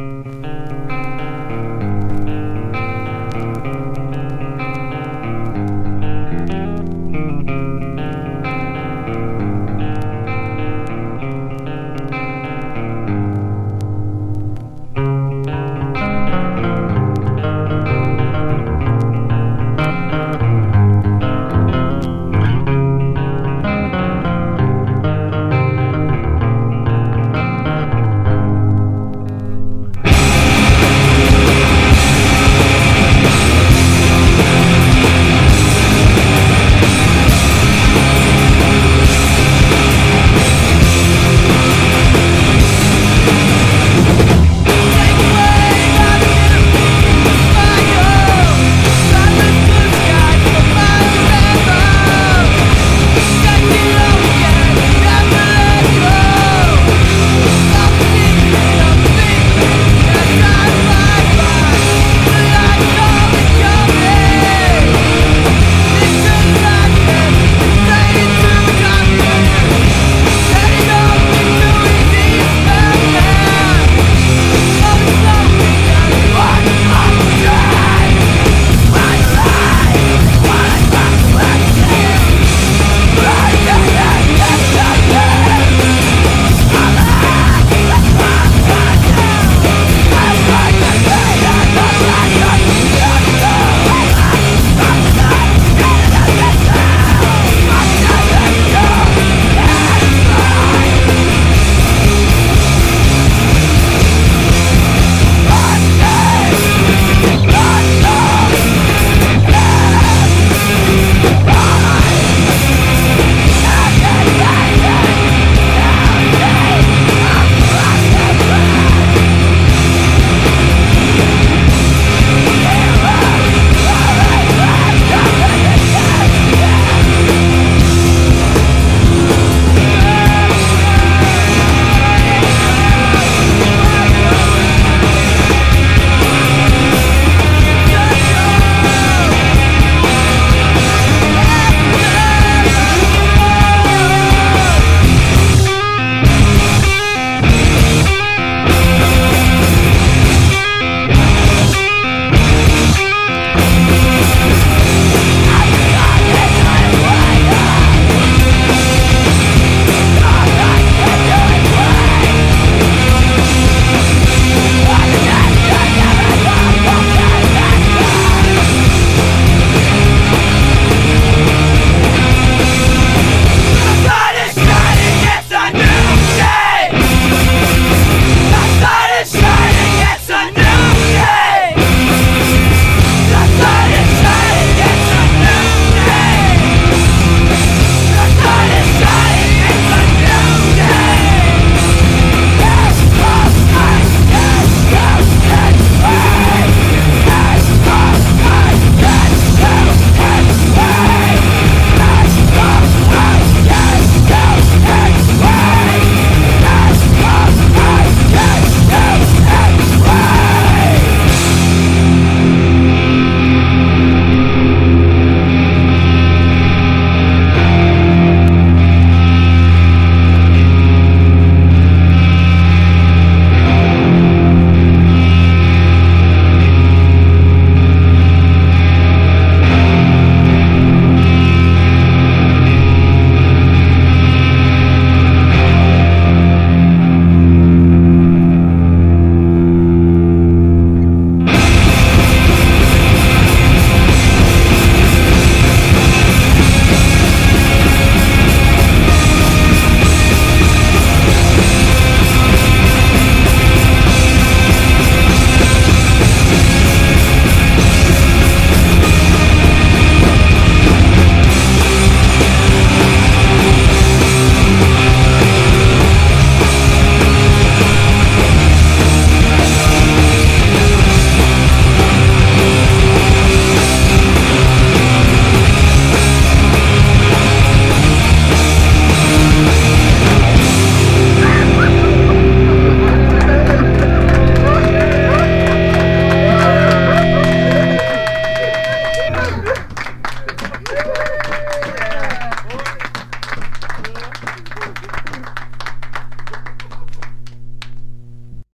Mm-hmm.